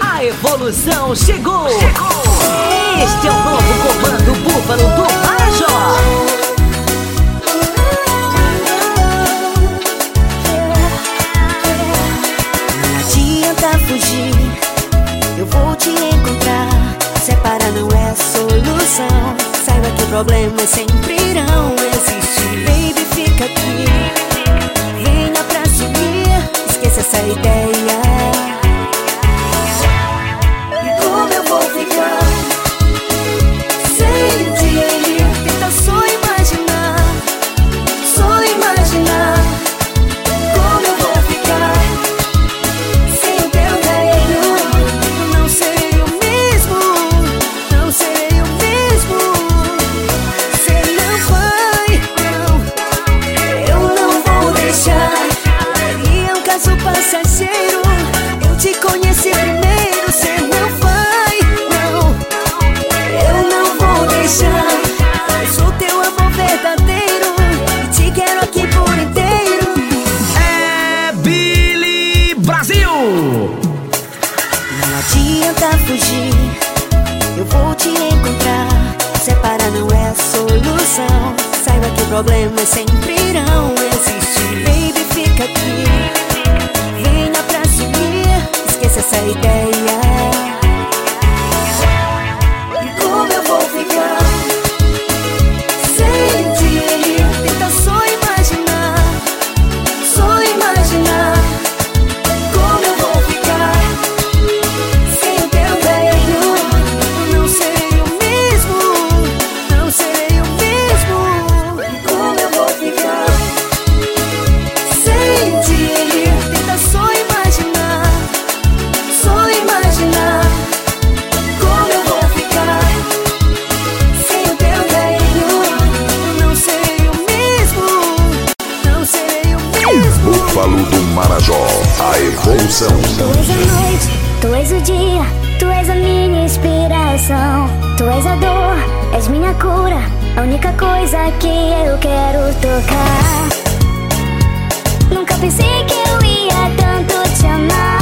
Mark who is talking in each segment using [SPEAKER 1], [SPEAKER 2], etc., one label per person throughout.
[SPEAKER 1] A, evolução chegou. chegou. Este é o novo comando búfalo do Lago.
[SPEAKER 2] Não adianta fugir, eu vou te encontrar. Separar não é solução. Saiba que problemas sempre irão existir. Baby, fica aqui. Venha pra subir. Esqueça essa ideia. problemas sempre irão existir. Baby, fica aqui, venha pra se Esqueça essa ideia.
[SPEAKER 3] Marajó, a evolução.
[SPEAKER 4] Tu és a noite, tu és o dia, tu és a minha inspiração. Tu és a dor, és minha cura, a única coisa que eu quero tocar. Nunca pensei que eu ia tanto te amar.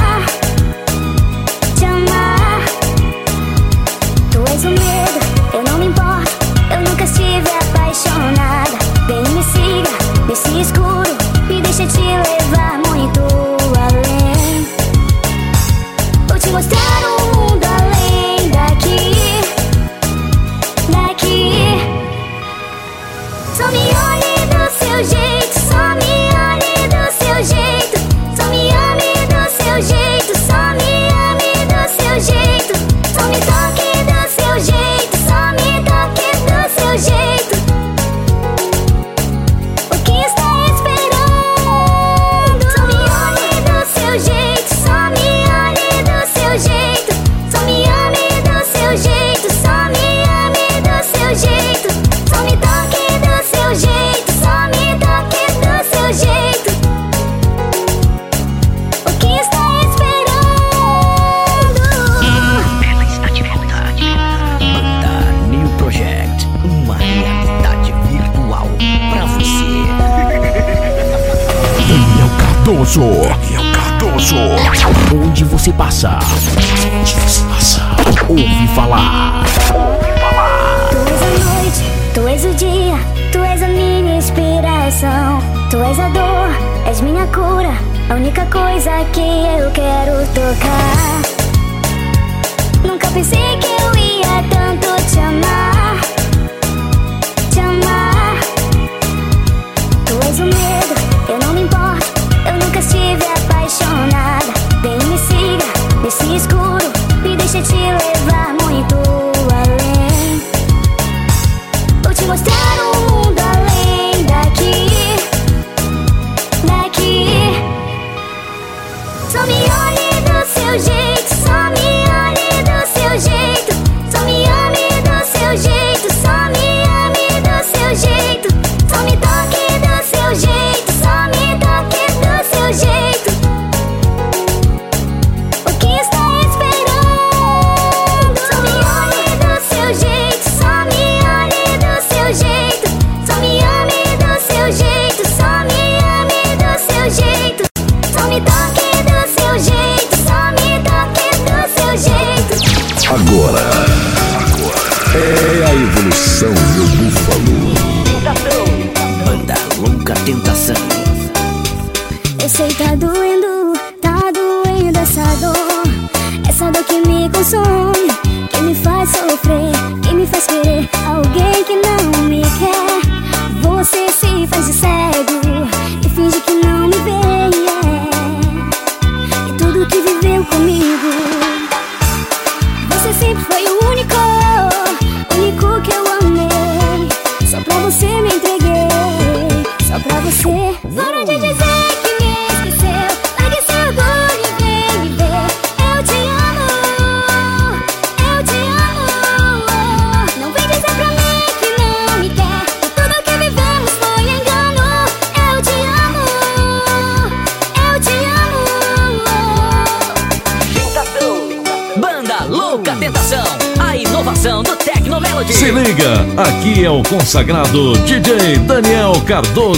[SPEAKER 4] se passa. O que
[SPEAKER 5] passa? Ouvi falar.
[SPEAKER 4] Tu és a noite, tu és o dia, tu és a minha inspiração. Tu és a dor, és minha cura, a única coisa que eu quero tocar.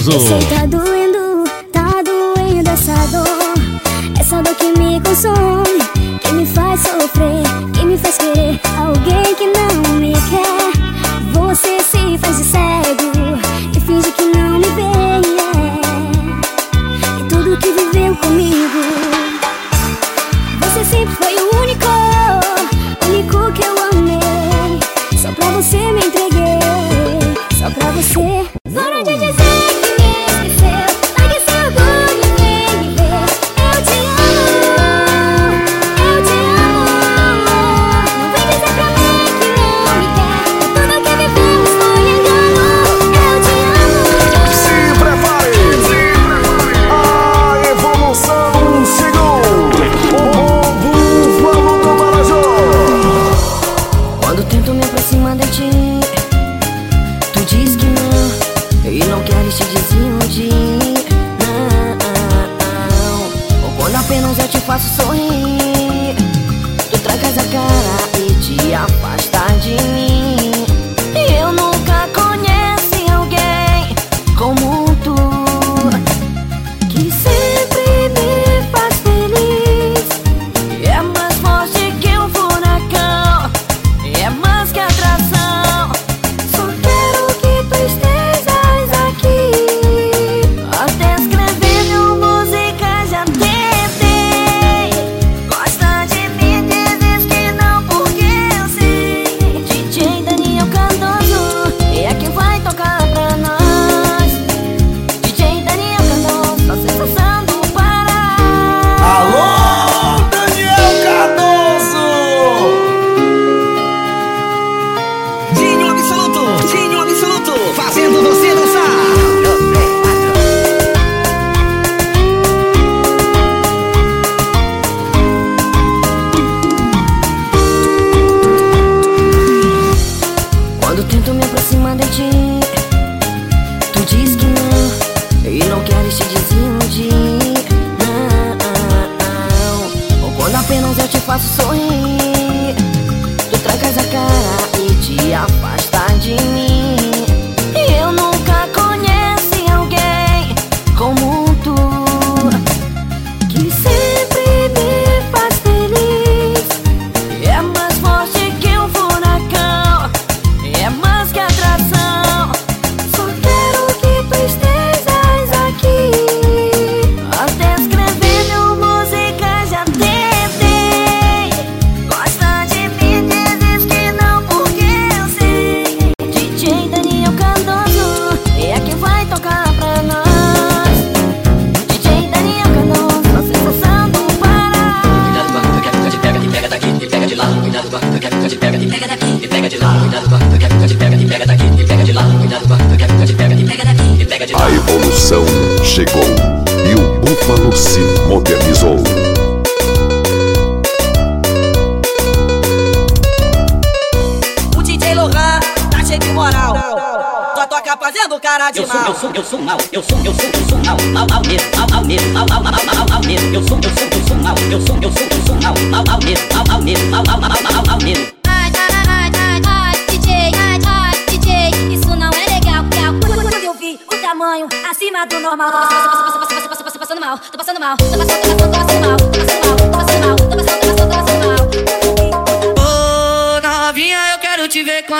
[SPEAKER 4] Maravilhoso. Eu
[SPEAKER 6] sei, tá doendo, tá doendo essa dor. Essa dor que me consome, que me faz sofrer, que me faz querer alguém que não me quer. Você se faz de cego e finge que não me vê. E tudo que viveu comigo, você sempre foi o único, único que eu amei. Só pra você me entreguei, só pra você. Para de dizer.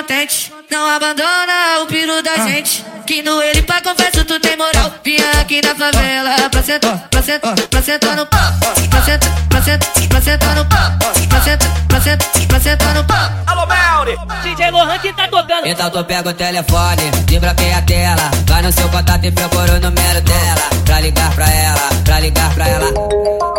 [SPEAKER 7] Contente. Não abandona o piro da gente. Que no ele pra confesso tu tem moral. Vinha aqui na favela pra sentar, pra sentar, pra sentar no pau. Pra sentar, pra sentar, pra sentar no pau. Pra sentar, pra sentar, pra sentar no pau.
[SPEAKER 8] Alô, Melri!
[SPEAKER 6] DJ Lohan que tá tocando.
[SPEAKER 9] Então tu pega o telefone, desbloqueia a tela. Vai no seu contato e procura o número dela. Pra ligar pra ela, pra ligar pra ela.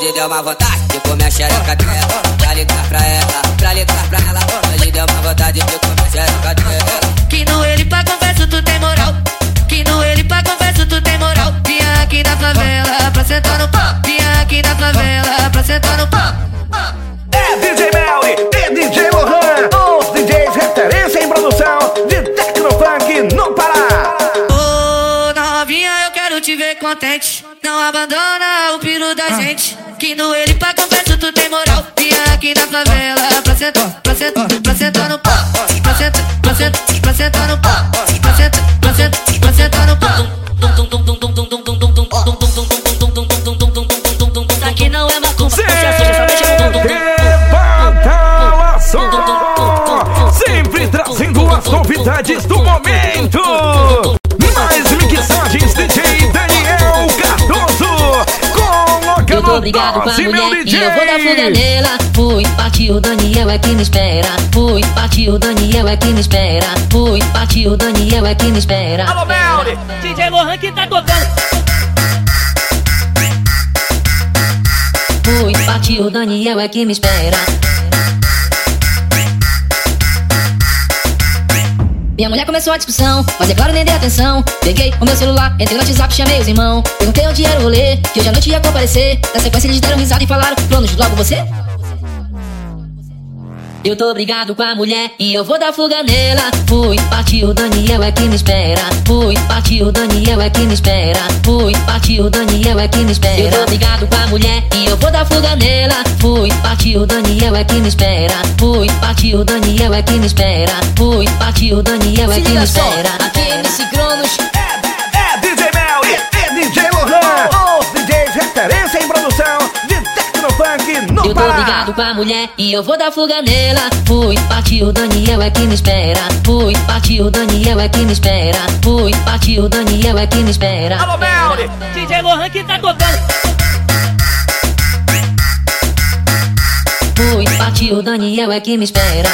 [SPEAKER 9] Hoje deu uma vontade de comer a xereca dela. Pra ligar pra ela, pra ligar pra ela. Hoje deu uma vontade de comer a xereca dela.
[SPEAKER 7] Que no ele pra confesso tu tem moral. Que no ele pra confesso tu tem moral. Vinha aqui na favela pra sentar no pau. Vinha aqui na favela pra sentar no pau.
[SPEAKER 8] É DJ Melri
[SPEAKER 7] contente. Não abandona o piro da gente. Que no ele pra confesso tu tem moral. Vinha aqui na favela pra sentar, pra sentar,
[SPEAKER 8] Coloca
[SPEAKER 10] Eu tô
[SPEAKER 8] no
[SPEAKER 10] brigado com a mulher e eu vou dar fuga nela. Fui, partiu, o Daniel é que me espera. Fui, partiu, o Daniel é que me espera. Fui, partiu, o Daniel é que me espera.
[SPEAKER 8] Alô, Melri!
[SPEAKER 6] DJ Lohan que tá tocando.
[SPEAKER 10] Fui, partiu, o Daniel é que me espera. Minha mulher começou a discussão, mas é claro, nem dei atenção. Peguei o meu celular, entrei no WhatsApp, chamei os irmãos. Perguntei onde era o rolê, que hoje à noite ia comparecer. Na sequência eles deram risada e falaram: Planos, logo você? Eu tô brigado com a mulher e eu vou dar fuga nela. Fui, partiu, Daniel é que me espera. Fui, partiu, Daniel é que me espera. Fui, partiu, Daniel é que me espera. Eu tô brigado com a mulher e eu vou dar fuga nela. Fui, partiu, o Daniel é que me espera. Fui, partiu, o Daniel é que me espera. Fui, partiu, o Daniel é que me espera.
[SPEAKER 11] aqui é MC Cronos.
[SPEAKER 10] Eu tô brigado com a mulher e eu vou dar fuga nela. Fui, partiu, o Daniel é que me espera. Fui, partiu, o Daniel é que me espera. Fui, partiu, o Daniel é que me espera.
[SPEAKER 8] Alô, Melri!
[SPEAKER 6] DJ Lohan que tá tocando.
[SPEAKER 10] Fui, partiu, o Daniel é que me espera.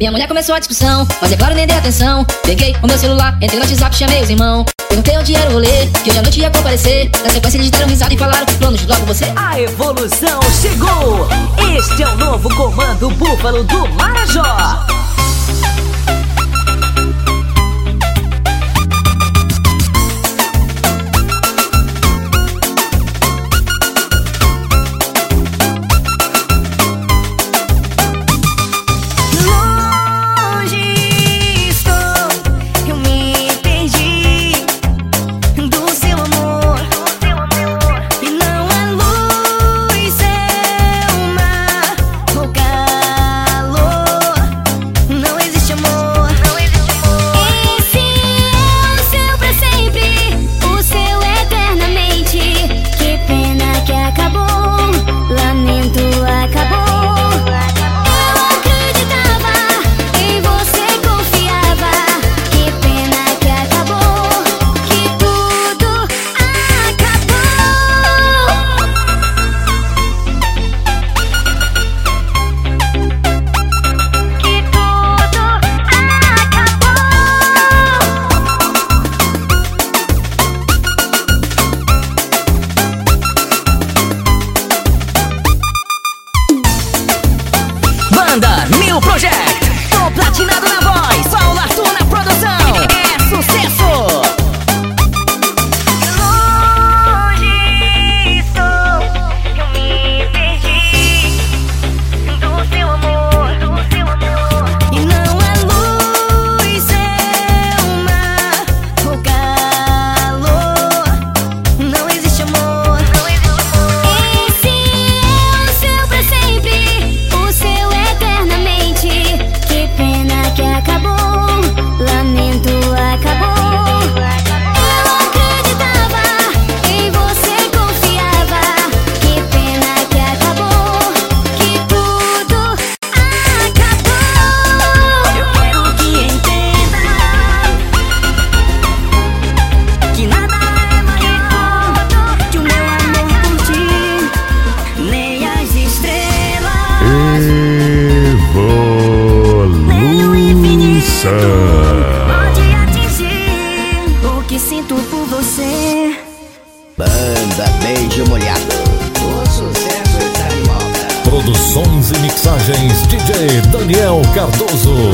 [SPEAKER 10] Minha mulher começou a discussão, mas é claro, nem dei atenção. Peguei o meu celular, entrei no WhatsApp, chamei os irmãos. Perguntei onde era o rolê, que hoje à noite ia comparecer. Na sequência eles deram risada e falaram: Planos, logo você?
[SPEAKER 6] A evolução chegou. Este é o novo comando búfalo do Marajó.
[SPEAKER 12] Sons e
[SPEAKER 13] mixagens DJ Daniel Cardoso.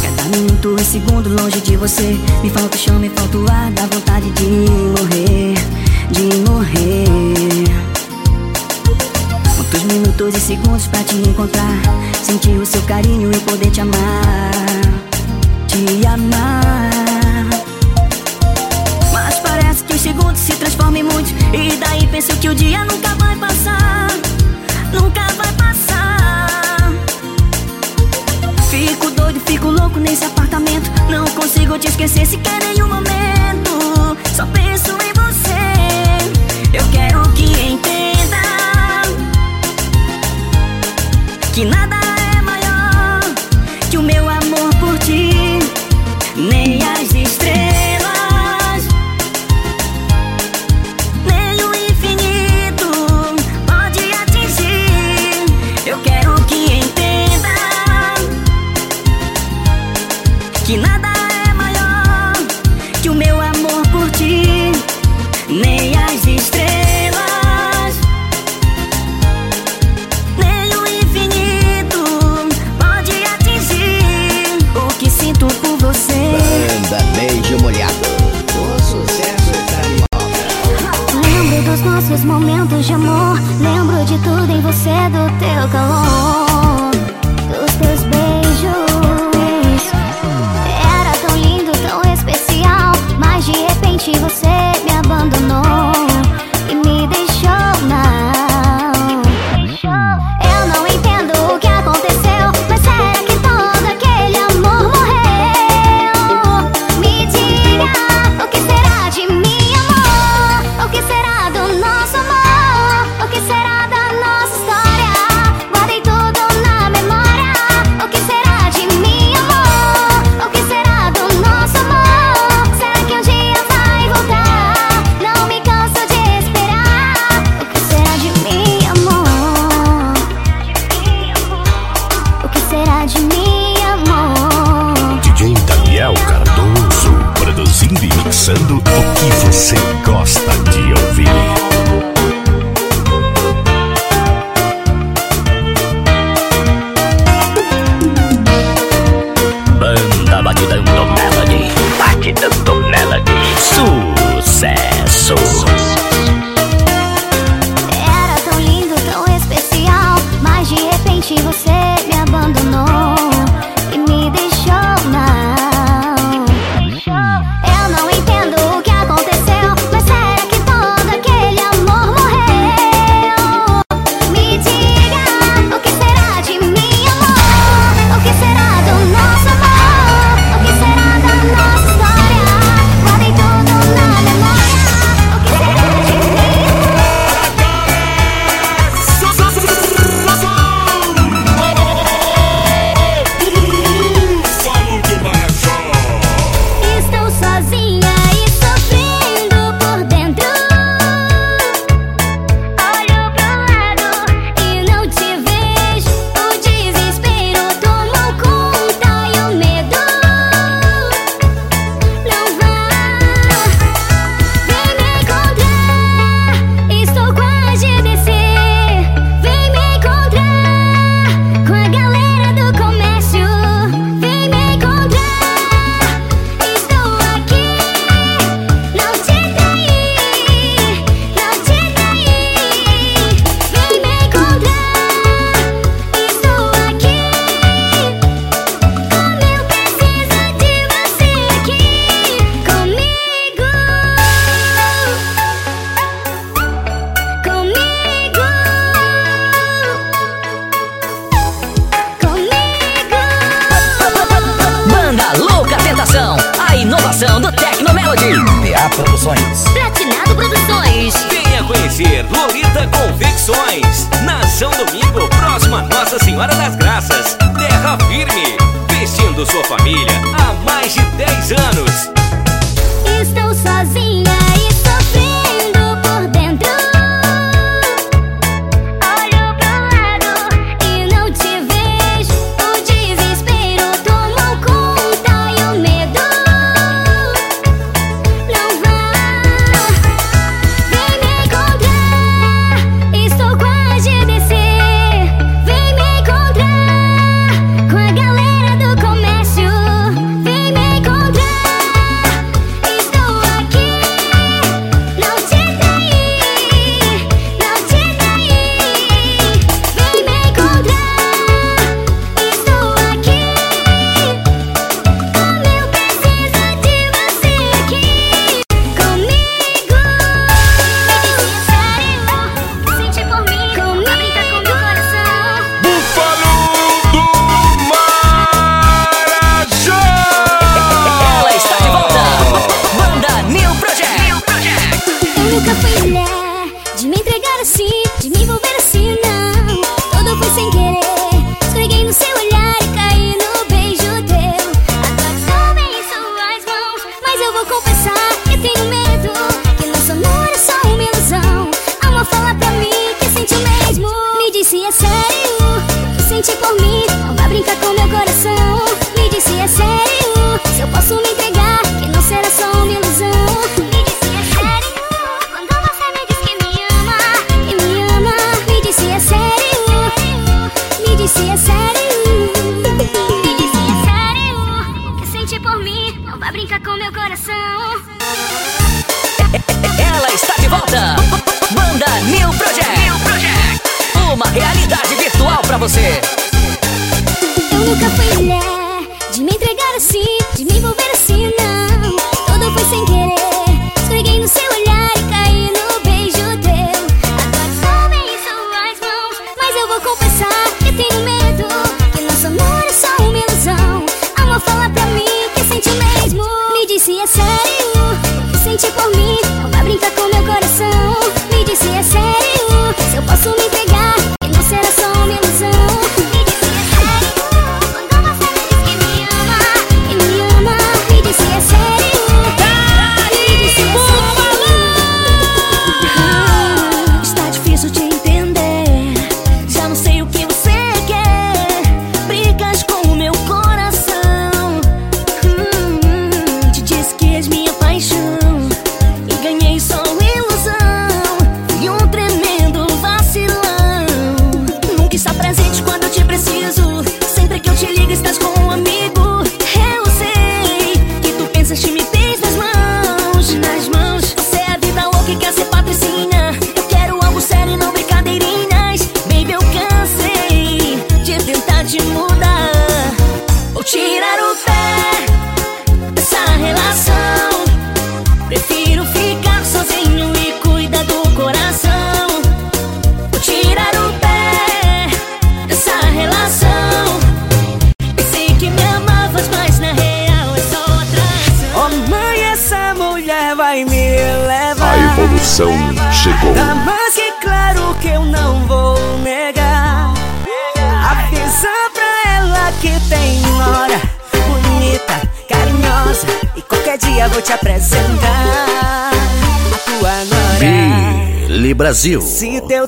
[SPEAKER 14] Cada minuto e segundo longe de você. Me falta o chão, me falta o ar. Dá vontade de morrer, de morrer. Quantos minutos e segundos pra te encontrar. Sentir o seu carinho e poder te amar. Te amar. Mas parece que os segundos se transformam em muitos. E daí penso que o dia nunca vai passar nunca vai passar. Fico doido, fico louco nesse apartamento. Não consigo te esquecer sequer em um momento. Só penso em você. Eu quero que entenda que nada
[SPEAKER 4] apresentação, a
[SPEAKER 1] inovação do Tecnomelody.
[SPEAKER 15] PA Produções.
[SPEAKER 4] Platinado Produções.
[SPEAKER 3] Venha conhecer Lolita Confecções. Nação Domingo, próxima Nossa Senhora das Graças. Terra firme. Vestindo sua família há mais de 10 anos.
[SPEAKER 4] Estou sozinha.
[SPEAKER 1] você.
[SPEAKER 4] Eu nunca fui mulher de me entregar assim, de me envolver assim, não. Tudo foi sem querer. Escorreguei no seu olhar e caí no beijo teu. Agora só bem são mãos, mas eu vou confessar que tenho medo. Que nosso amor é só uma ilusão. Amor, fala pra mim que sente mesmo. Me disse é sério, sente por mim.
[SPEAKER 5] Brasil.
[SPEAKER 2] Se teu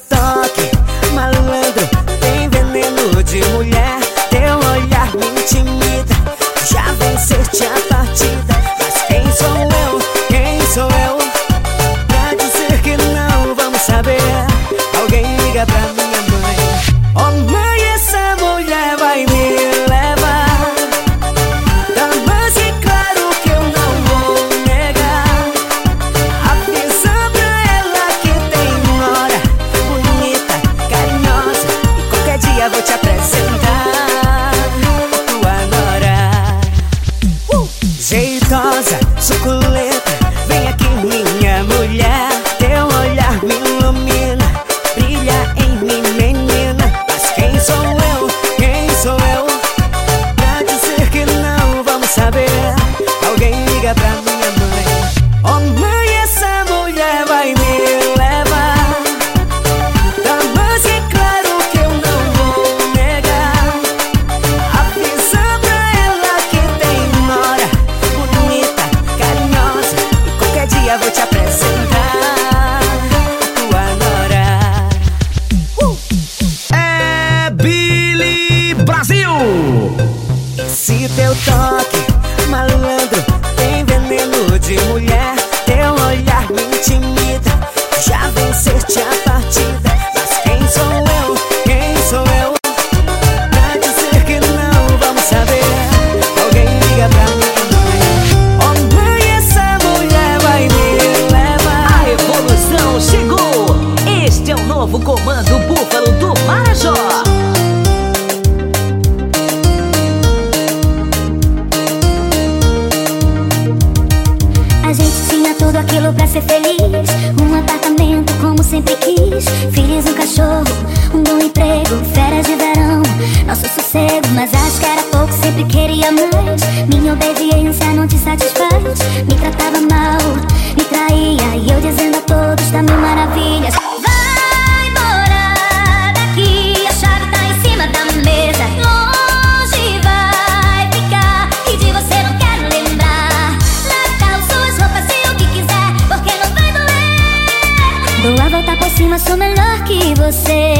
[SPEAKER 4] Dou a volta por cima, sou melhor que você.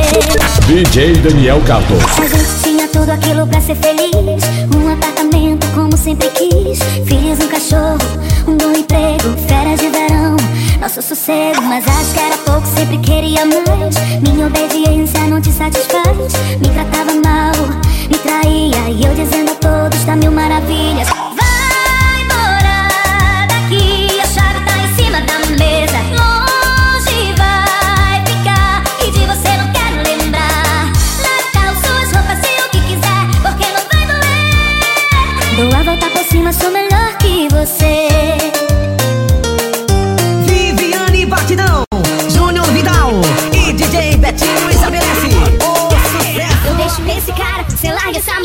[SPEAKER 15] DJ Daniel Cato.
[SPEAKER 4] A gente tinha tudo aquilo pra ser feliz. Um apartamento como sempre quis. Filhos, um cachorro, um bom emprego Férias de verão, nosso sossego Mas acho que era pouco, sempre queria mais. Minha obediência não te satisfaz. Me tratava mal, me traía. E eu dizendo a todos da mil maravilhas.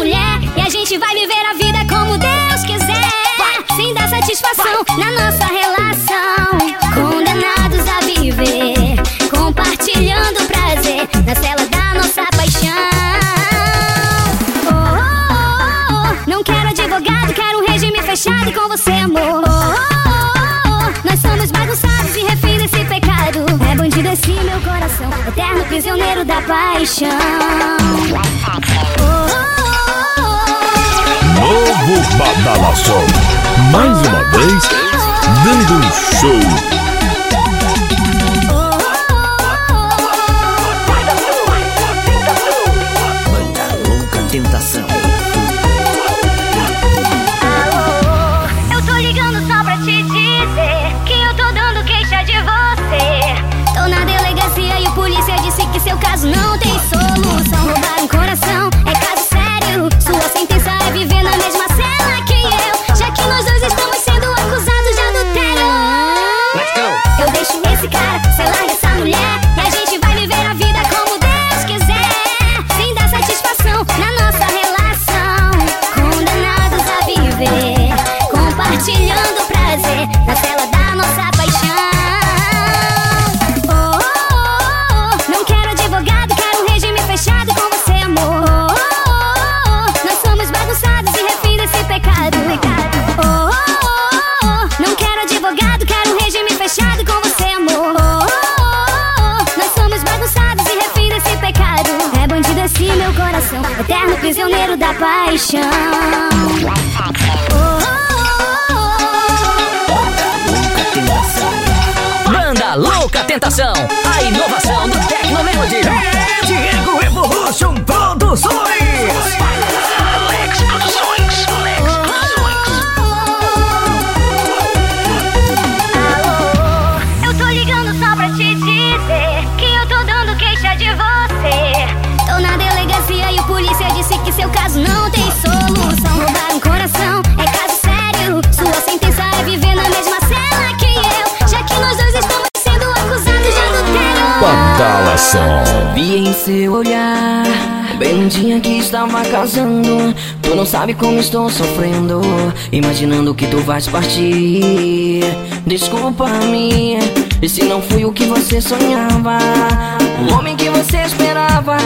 [SPEAKER 4] mulher e a gente vai viver a vida como Deus quiser. Sem dar satisfação na nossa relação. Condenados a viver, compartilhando prazer na telas da nossa paixão. Oh, oh, oh, oh, Não quero advogado, quero um regime fechado com você, amor. Oh, oh, Nós somos bagunçados e refém desse pecado. É bandido esse meu coração, eterno prisioneiro da paixão.
[SPEAKER 1] Novo Badalação. Mais uma vez, dando
[SPEAKER 5] um show. Tentação.
[SPEAKER 4] Alô, eu tô ligando só pra te dizer que eu tô dando queixa de você. Tô na delegacia e o polícia disse que seu caso não tem da paixão. Oh. Banda Louca Tentação, a inovação
[SPEAKER 15] Badalação.
[SPEAKER 6] Vi em seu olhar Bem no dia que estava casando. Tu não sabe como estou sofrendo Imaginando que tu vais partir. Desculpa-me se não fui o que você sonhava? O homem que você esperava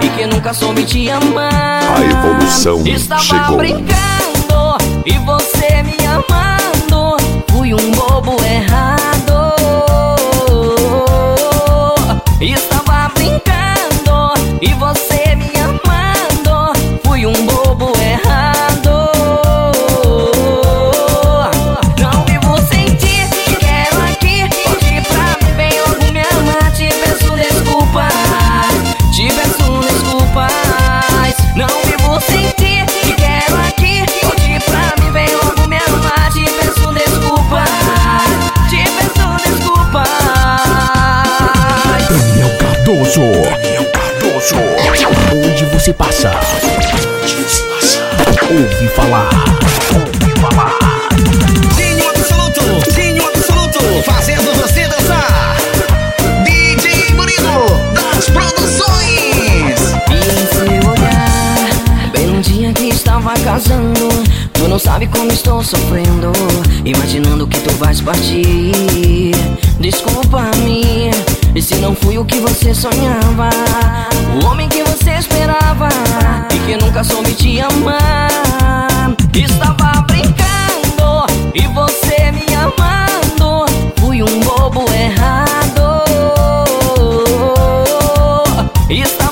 [SPEAKER 6] E que nunca soube te amar.
[SPEAKER 15] A evolução
[SPEAKER 6] Estava
[SPEAKER 15] chegou.
[SPEAKER 6] brincando E você me amando. Fui um bobo errado Você
[SPEAKER 15] passa? Ouvi falar. Ouvi falar.
[SPEAKER 8] Dinho Absoluto, Dinho Absoluto, fazendo você dançar. DJ Murilo, das produções.
[SPEAKER 6] Em seu olhar Bem no dia que estava casando Tu não sabe como estou sofrendo Imaginando que tu vais partir Desculpa-me E se não fui o que você sonhava O homem que você esperava E que nunca soube te amar. Estava brincando E você me amando. Fui um bobo errado. Estava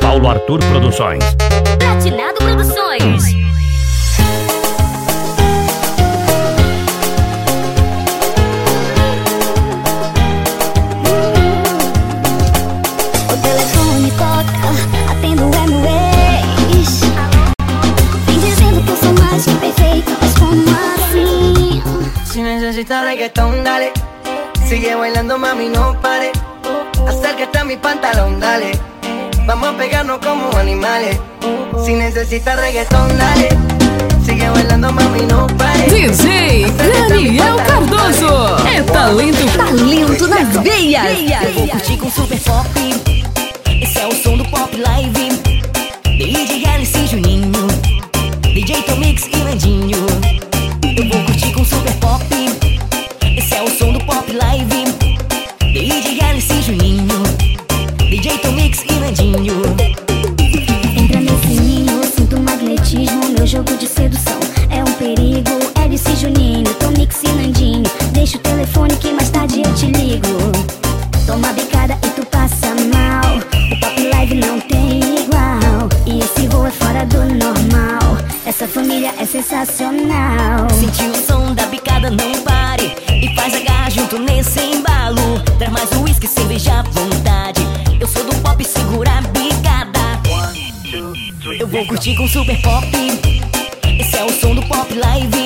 [SPEAKER 15] Paulo Arthur Produções.
[SPEAKER 14] Platinado Produções. O telefone toca, atendo é meu ex. Vem dizendo que eu sou mais que perfeita, mas como assim?
[SPEAKER 16] Se necesita reggaetón, dale. Sigue bailando, mami, não pare que está mi pantalón, dale. Vamos a pegarnos como animales. Si necesitas reggaetón, dale. Sigue bailando, mami, no pare.
[SPEAKER 11] DJ Daniel Cardoso. É talento, talento nas veias.
[SPEAKER 4] Eu vou curtir com super pop. Esse é o som do pop live. DJ Alice Juninho. DJ Tomix e Landinho. junto nesse embalo. Traz mais um uísque, cerveja à vontade. Eu sou do pop, segura a bicada. Eu vou curtir com super pop. Esse é o som do pop live.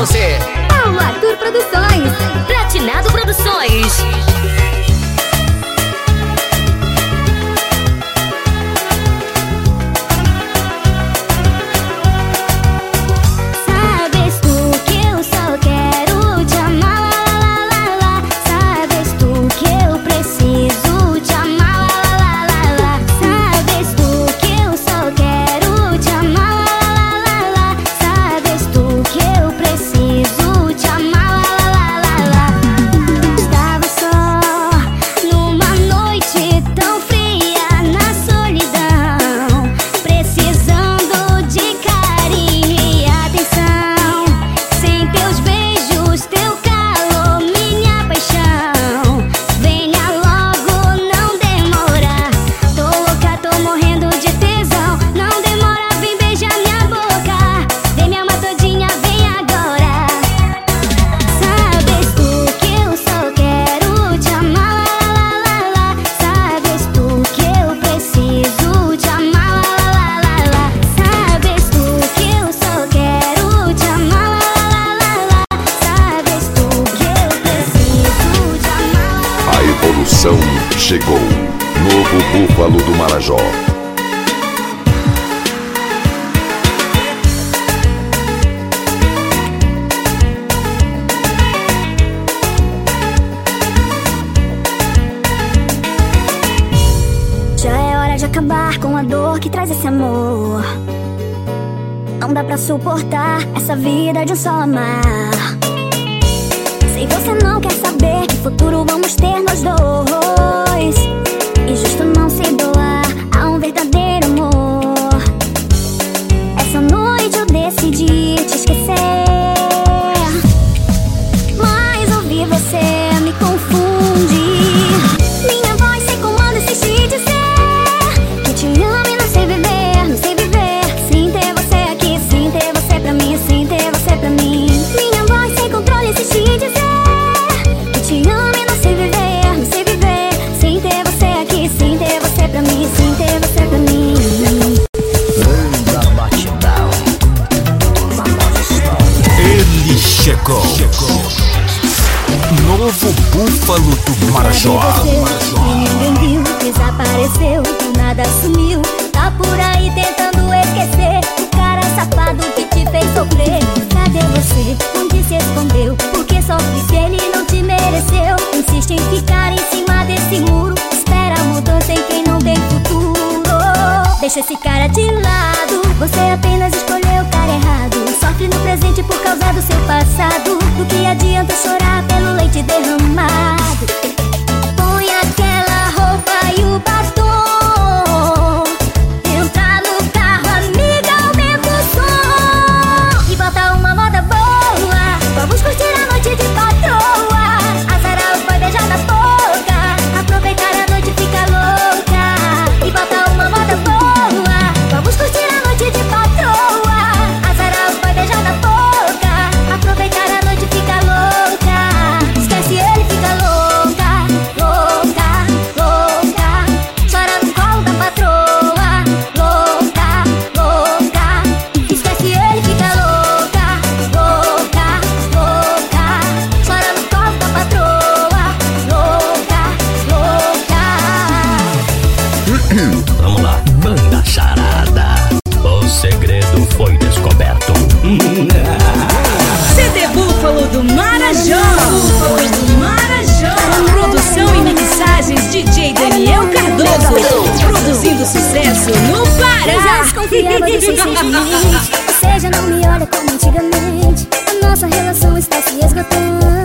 [SPEAKER 1] você.
[SPEAKER 14] Paulo Arthur Produções.
[SPEAKER 4] say nossa relação está se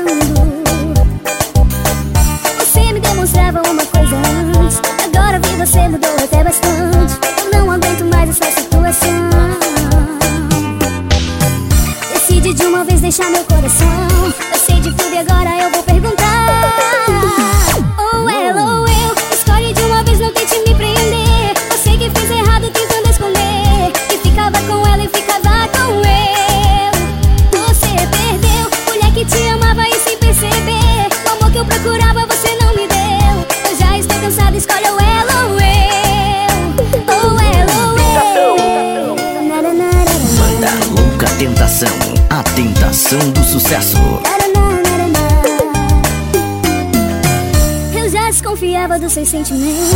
[SPEAKER 4] sing me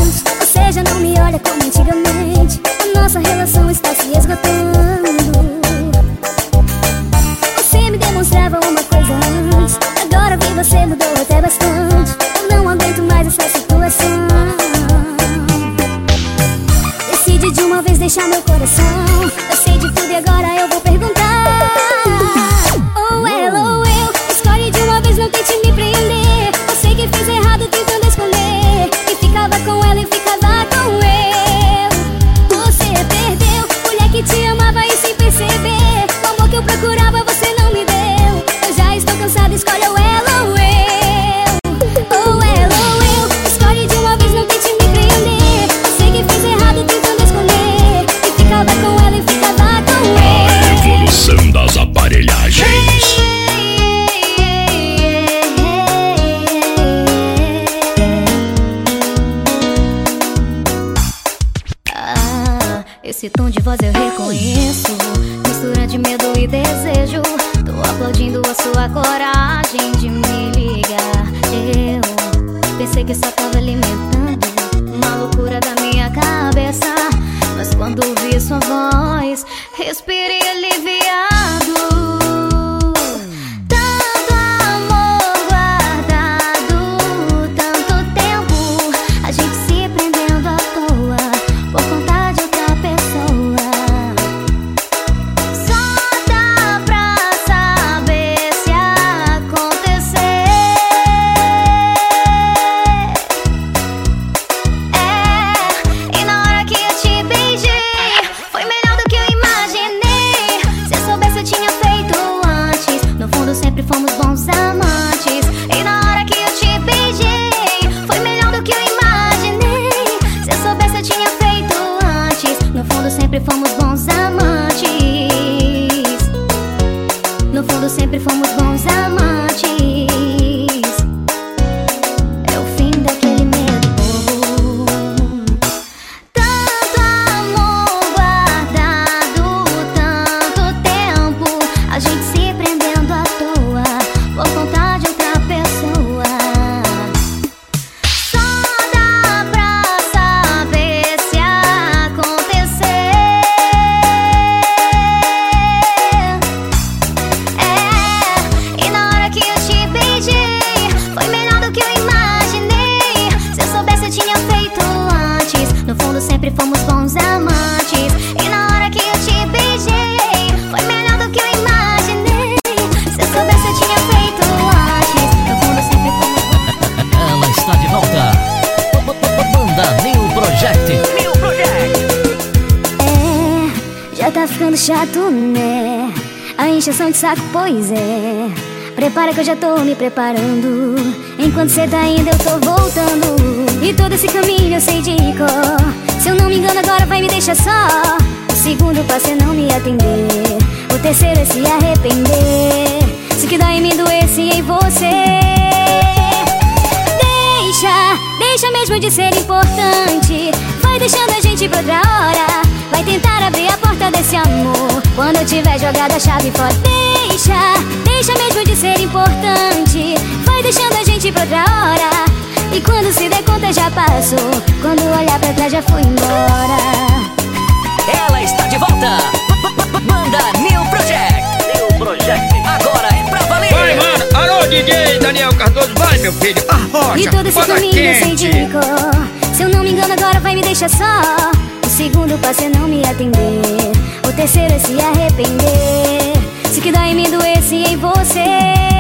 [SPEAKER 4] preparando. Enquanto cê tá indo, eu tô voltando. E todo esse caminho eu sei de cor. Se eu não me engano, agora vai me deixar só. O segundo passo é não me atender. O terceiro é se arrepender. Se que dá em mim doesse em você. Deixa, deixa mesmo de ser importante. Vai deixando a gente pra outra hora. Vai tentar abrir a porta desse amor. Quando eu tiver jogado a chave fora. Deixa, deixa mesmo de ser importante. Pra outra hora. E quando se der conta já passou. Quando olhar pra trás já foi embora.
[SPEAKER 1] Ela está de volta. Banda New Project. New Project. Agora é pra valer.
[SPEAKER 17] Vai, mano. Alô, DJ Daniel Cardoso. Vai, meu filho. Arrocha.
[SPEAKER 4] E todo esse
[SPEAKER 17] quente.
[SPEAKER 4] de cor Se eu não me engano agora vai me deixar só O segundo passo é não me atender O terceiro é se arrepender Se que dá em mim doesse em você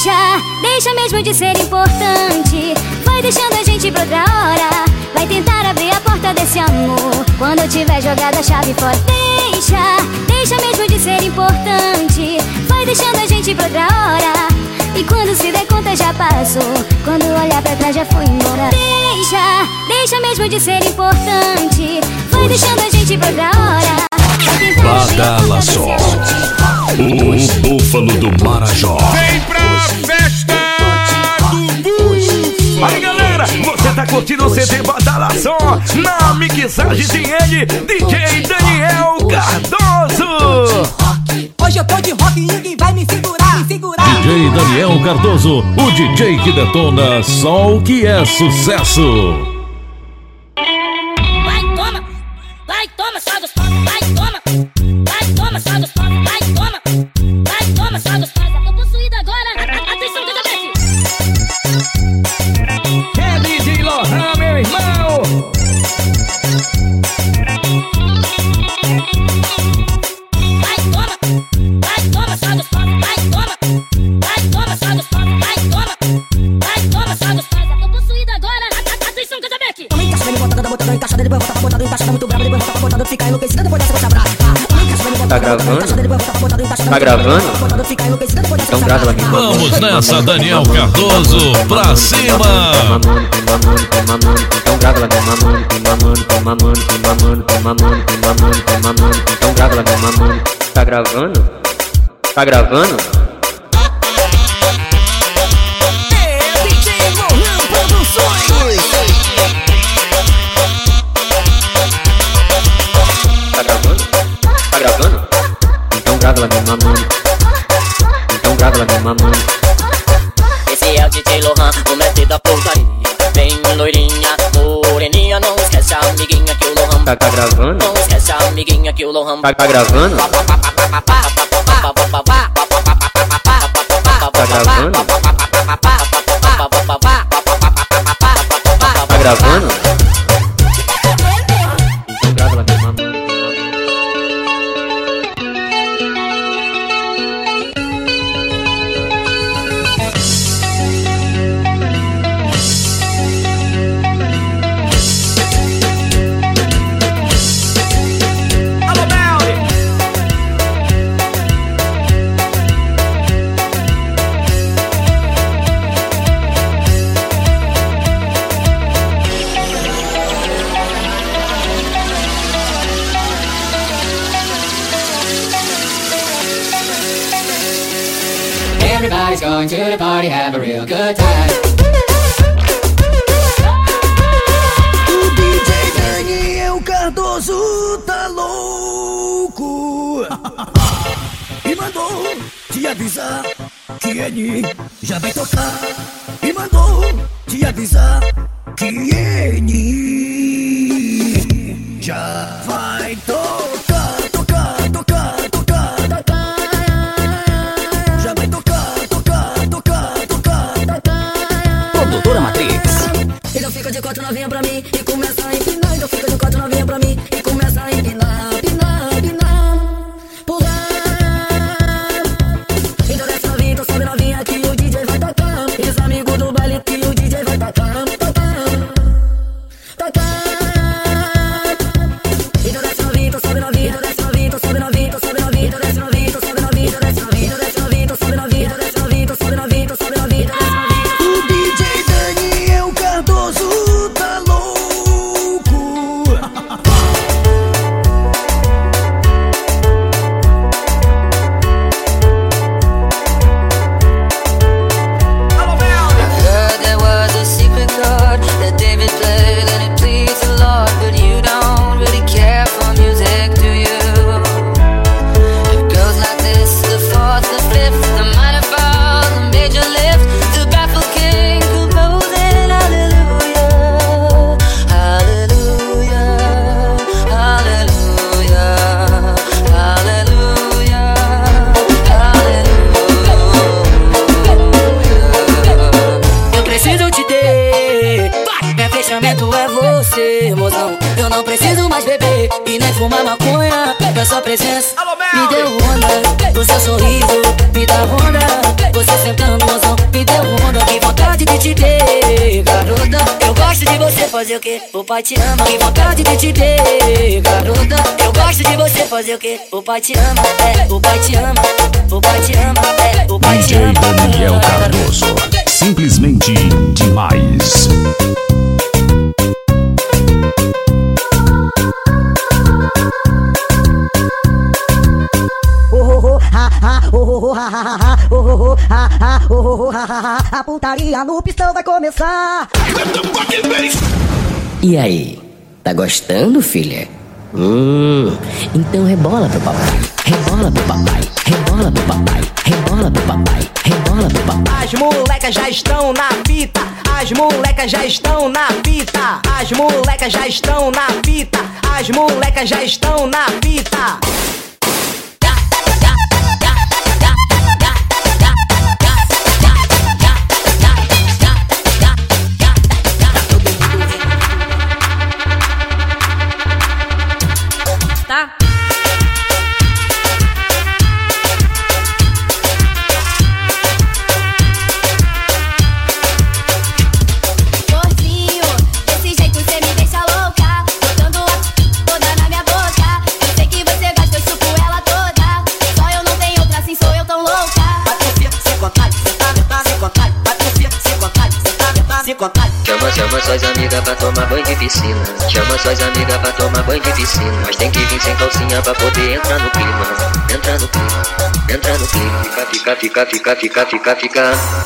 [SPEAKER 4] Deixa, deixa mesmo de ser importante. Vai deixando a gente pra outra hora. Vai tentar abrir a porta desse amor. Quando eu tiver jogado a chave fora Deixa, deixa mesmo de ser importante. Vai deixando a gente pra outra hora. E quando se der conta já passou. Quando olhar pra trás já foi embora. Deixa, deixa mesmo de ser importante. Vai deixando a gente pra outra hora. Vai tentar abrir a
[SPEAKER 15] Badala
[SPEAKER 4] porta
[SPEAKER 15] só.
[SPEAKER 4] desse amor.
[SPEAKER 15] O búfalo do Marajó.
[SPEAKER 17] Vem pra
[SPEAKER 3] Você tá curtindo o CD Badalação na mixagem de ele, DJ Daniel Cardoso.
[SPEAKER 18] Hoje eu tô de rock e ninguém vai me segurar, me segurar.
[SPEAKER 3] DJ Daniel Cardoso, o DJ que detona só o que é sucesso.
[SPEAKER 18] Fica enlouquecida, depois dessa
[SPEAKER 19] Então
[SPEAKER 18] você
[SPEAKER 19] grava lá,
[SPEAKER 3] Vamos nessa, Daniel Cardoso, pra cima.
[SPEAKER 19] então grava lá, então grava lá. Tá gravando? Tá gravando? Grava lá, tem mamando. Então grava lá, tem mamando.
[SPEAKER 10] Esse é o DJ Lohan
[SPEAKER 20] o mestre da putaria. Vem loirinha, moreninha, não esquece a amiguinha que o Lohan
[SPEAKER 21] Tá, tá gravando?
[SPEAKER 20] Não esquece a amiguinha que o Lohan
[SPEAKER 21] Tá, tá gravando?
[SPEAKER 20] Tá
[SPEAKER 21] gravando? Tá gravando?
[SPEAKER 22] Have a real good time.
[SPEAKER 11] O DJ Daniel Cardoso tá louco E mandou te avisar que ele já vai tocar. E mandou te avisar que ele já vai tocar,
[SPEAKER 23] o pai te ama. Que vontade de te ter, garota. Eu gosto de você fazer o que? O pai te ama. É, o pai te ama. O pai te ama. É, o pai te
[SPEAKER 15] DJ
[SPEAKER 23] ama.
[SPEAKER 15] Daniel Cardoso. Simplesmente demais.
[SPEAKER 11] Oh, oh, oh, ha, ha, oh, oh, oh, ha, ha, ha, ha, oh, oh, oh, ha, ha, oh, oh, oh, ha, ha, ha. A putaria no pistão vai começar.
[SPEAKER 20] E aí, tá gostando, filha? Hum, então rebola pro papai, rebola pro papai, rebola pro papai, rebola pro papai, rebola pro papai.
[SPEAKER 8] As molecas já estão na fita, as molecas já estão na fita, as molecas já estão na fita, as molecas já estão na fita.
[SPEAKER 21] novinha pra poder né? entrar no clima. Entrar no clima, entrar no clima. Fica, fica, fica, fica, fica, fica,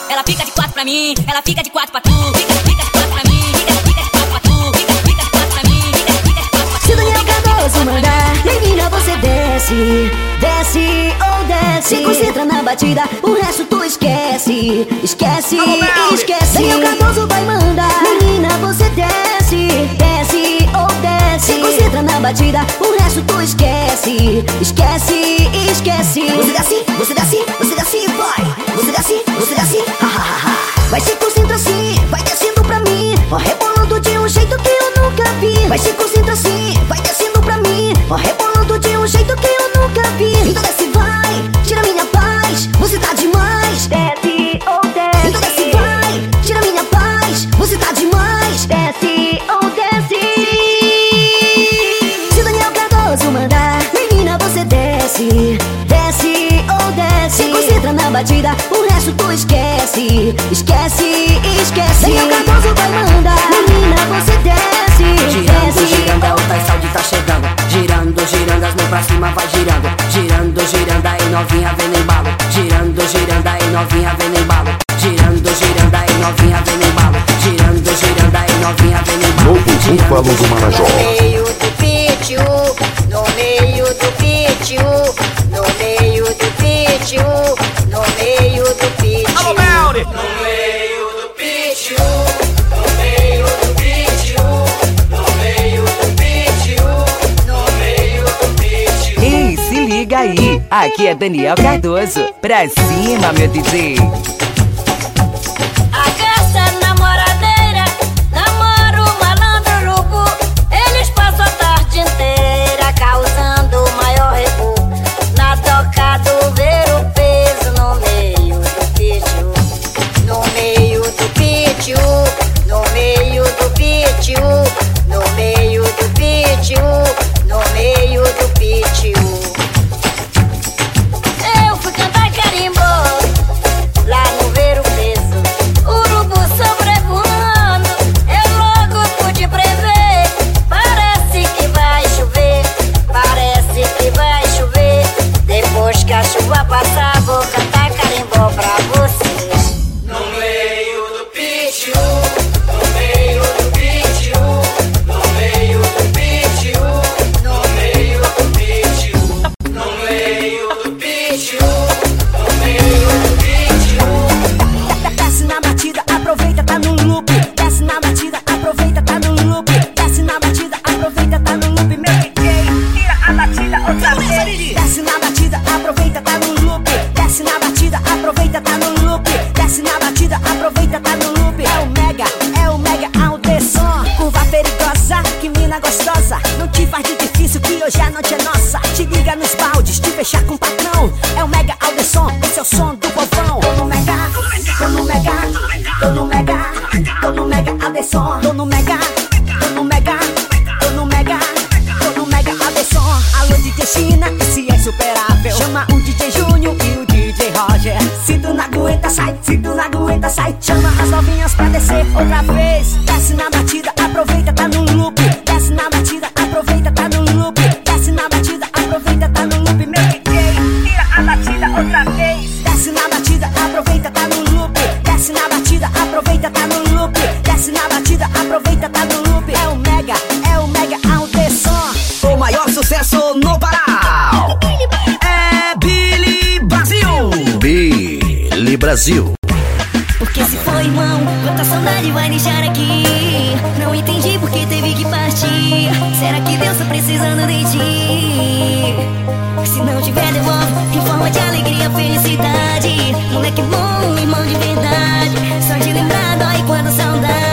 [SPEAKER 23] Ela fica de quatro pra mim, ela fica de quatro pra tu. Fica, fica de quatro pra mim, fica, fica de quatro pra tu. Fica, fica de quatro pra mim, fica, fica de quatro pra tu.
[SPEAKER 24] Se Daniel Cardoso mandar, menina, você desce. Desce ou desce. Se concentra na batida, o resto tu esquece. Esquece, esquece. Daniel Cardoso vai mandar. batida, o resto tu esquece. Esquece, esquece. Você dá sim, você dá sim, você dá sim, vai. Você dá sim, você dá sim. ha. Vai se concentra assim, vai descendo pra mim. Ó, rebolando de um jeito que eu nunca vi. Vai se concentra assim, vai descendo pra mim. Ó, rebolando de um jeito que eu nunca vi. Então desce, batida, o resto tu esquece. Esquece, esquece. Vem Cardoso vai mandar Menina, você desce,
[SPEAKER 25] Girando, girando, a outra saúde tá chegando. Girando, girando, as mãos pra cima vai girando. Girando, girando, aí novinha vem no embalo. Girando, girando, aí novinha vem no embalo. Girando, girando, aí novinha vem no embalo. Girando, girando, aí novinha vem no embalo.
[SPEAKER 26] Novo Búfalo do Marajó.
[SPEAKER 27] No meio do pítio, no meio do pítio No meio do pítio
[SPEAKER 2] Aqui é Daniel Cardoso. Pra cima, meu DJ.
[SPEAKER 15] Brasil.
[SPEAKER 6] Porque se foi, irmão, quanta saudade vai deixar aqui. Não entendi porque teve que partir. Será que Deus tá precisando de ti? Se não tiver, devolve em forma de alegria, felicidade. Moleque bom, irmão de verdade. Só de lembrar dói quando saudade.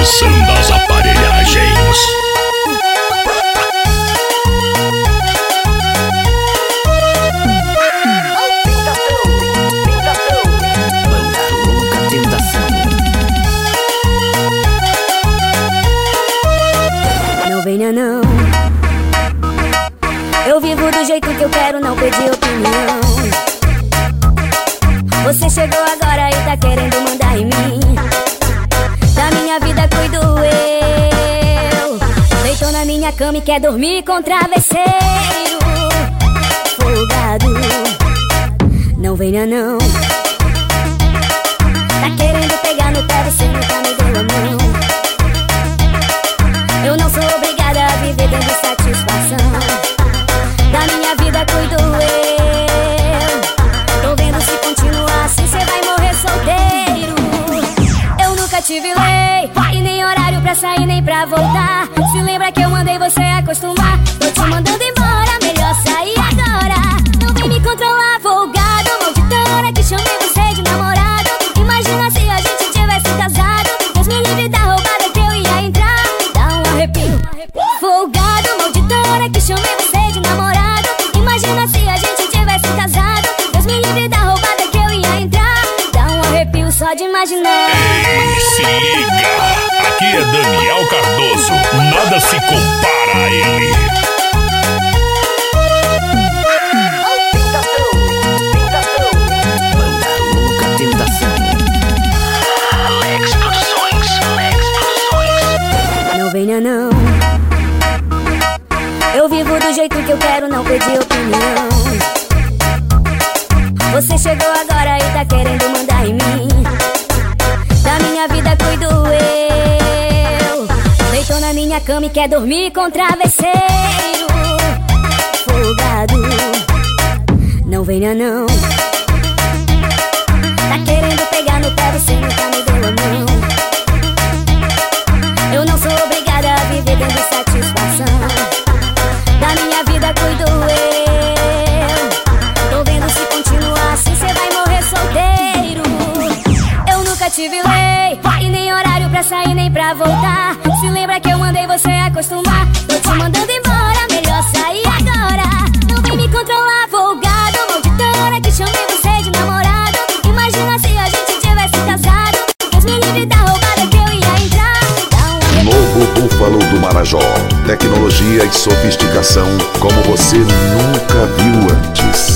[SPEAKER 15] Revolução das aparelhagens.
[SPEAKER 4] Quer dormir com travesseiro Folgado. Não venha não. 共。quer dormir com travesseiro Folgado. Não venha não. Tá querendo pegar no pé, você tá me deu a mão.
[SPEAKER 14] comunicação como você nunca viu antes.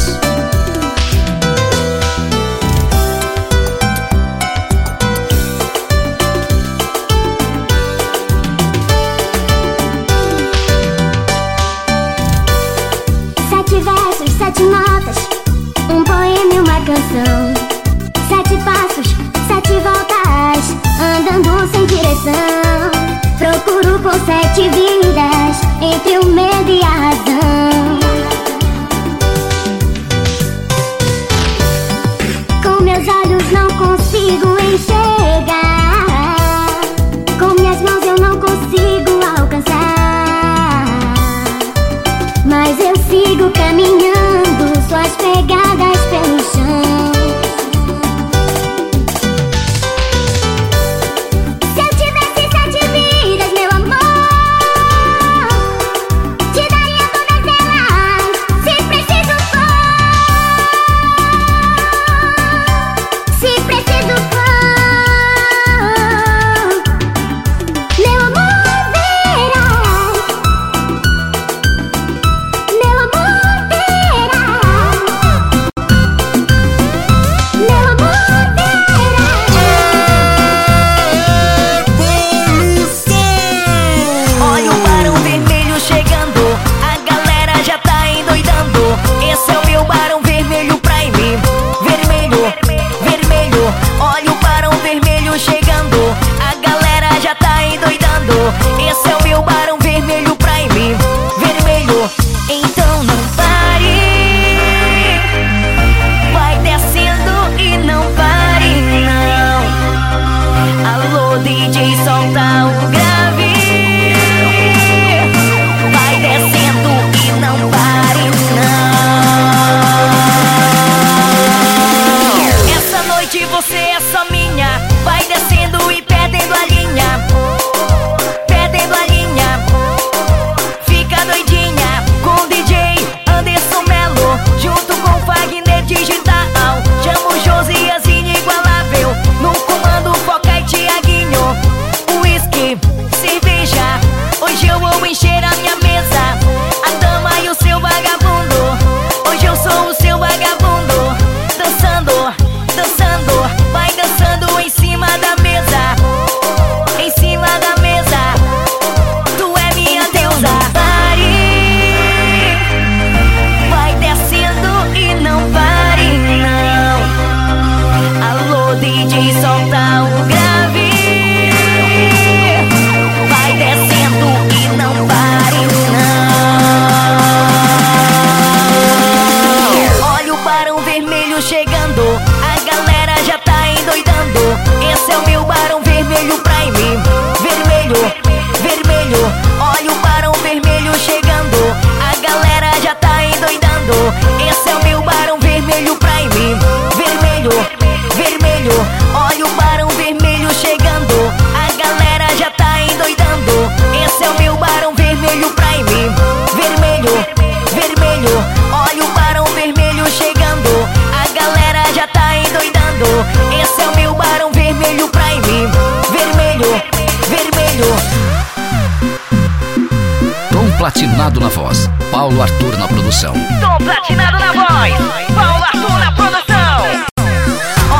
[SPEAKER 15] Platinado na voz, Paulo Arthur na produção.
[SPEAKER 6] Tom platinado na voz, Paulo Arthur na produção.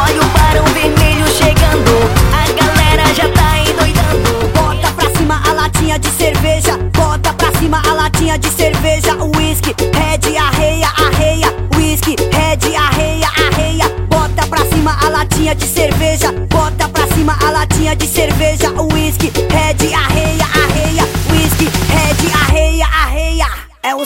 [SPEAKER 2] Olha o barão vermelho chegando, a galera já tá endoidando. Bota pra cima a latinha de cerveja, bota pra cima a latinha de cerveja. Whisky, red, arreia, arreia. Whisky, red, arreia, arreia. Bota pra cima a latinha de cerveja, bota pra cima a latinha de cerveja. Whisky, red, arreia.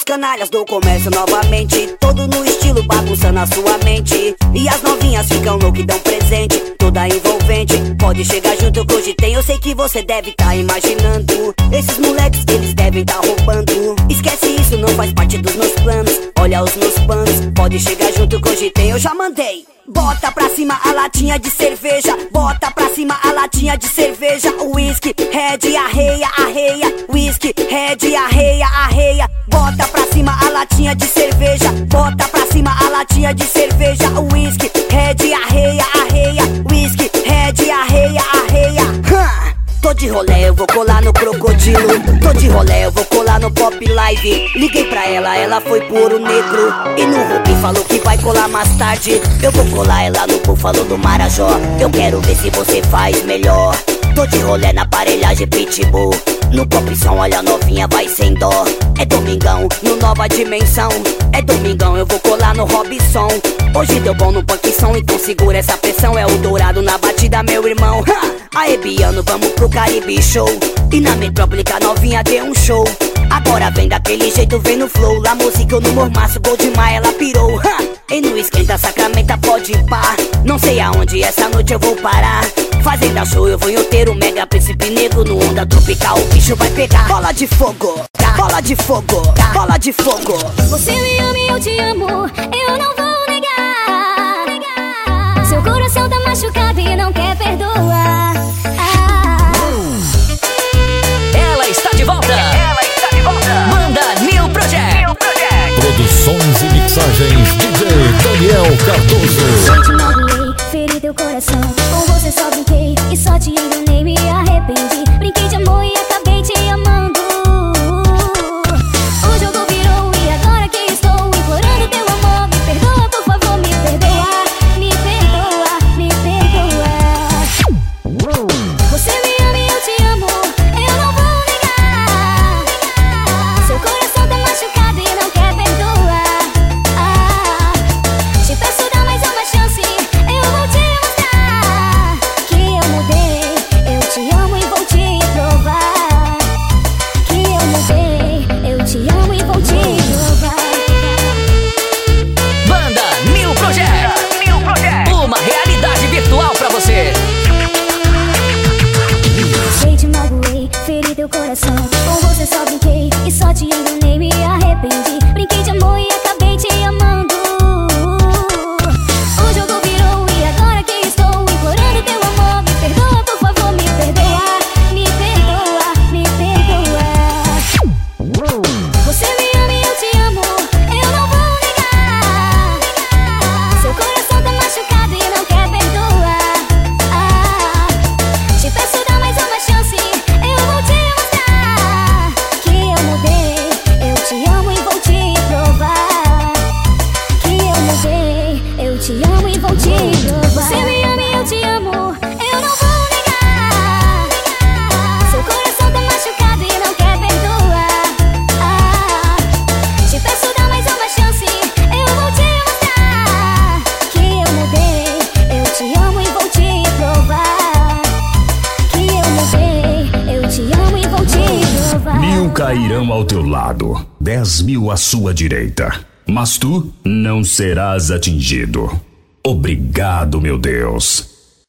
[SPEAKER 2] Canalhas do comércio novamente. Todo no estilo bagunçando a sua mente. E as novinhas ficam loucas e dão presente. Toda envolvente. Pode chegar junto que hoje tem. Eu sei que você deve tá imaginando. Esses moleques, eles devem tá roubando. Esquece isso, não faz parte dos meus planos. Olha os meus planos. Pode chegar junto que hoje tem. Eu já mandei. Bota pra cima a latinha de cerveja. Bota pra cima a latinha de cerveja. Whisky, red, arreia, arreia. Whisky, red, arreia, arreia. Cima a latinha de cerveja. Bota pra cima a latinha de cerveja. Whisky, red, arreia, arreia. Whisky, red, arreia, arreia. Tô de rolê, eu vou colar no crocodilo. Tô de rolê, eu vou colar no pop live. Liguei pra ela, ela foi por o negro. E no Rubi falou que vai colar mais tarde. Eu vou colar ela no búfalo do Marajó. Eu quero ver se você faz melhor. Tô de rolê na aparelhagem pitbull. No som, olha a novinha, vai sem dó. É domingão, no nova dimensão. É domingão, eu vou colar no Robson. Hoje deu bom no som, então segura essa pressão. É o dourado na batida, meu irmão. Ha! Aê, Biano, vamos pro Caribe Show. E na metrópole que a novinha deu um show. Agora vem daquele jeito, vem no flow. Lá música eu no mormaço, gol demais, ela pirou. Ha! E no esquenta, sacramenta, pode pá. Não sei aonde essa noite eu vou parar. Fazenda show, eu vou em mega príncipe negro no onda tropical. O bicho vai pegar. Bola de fogo, bola de fogo, bola de fogo.
[SPEAKER 1] Você me ama e eu te amo, eu não vou negar. Seu coração tá machucado e não quer perdoar. Ah.
[SPEAKER 6] Ela está de volta. Ela está de volta. Manda New Project. New Project.
[SPEAKER 4] Produções e mixagens DJ Daniel Cardoso. Serás atingido. Obrigado, meu Deus.